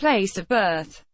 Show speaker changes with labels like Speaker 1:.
Speaker 1: place of birth.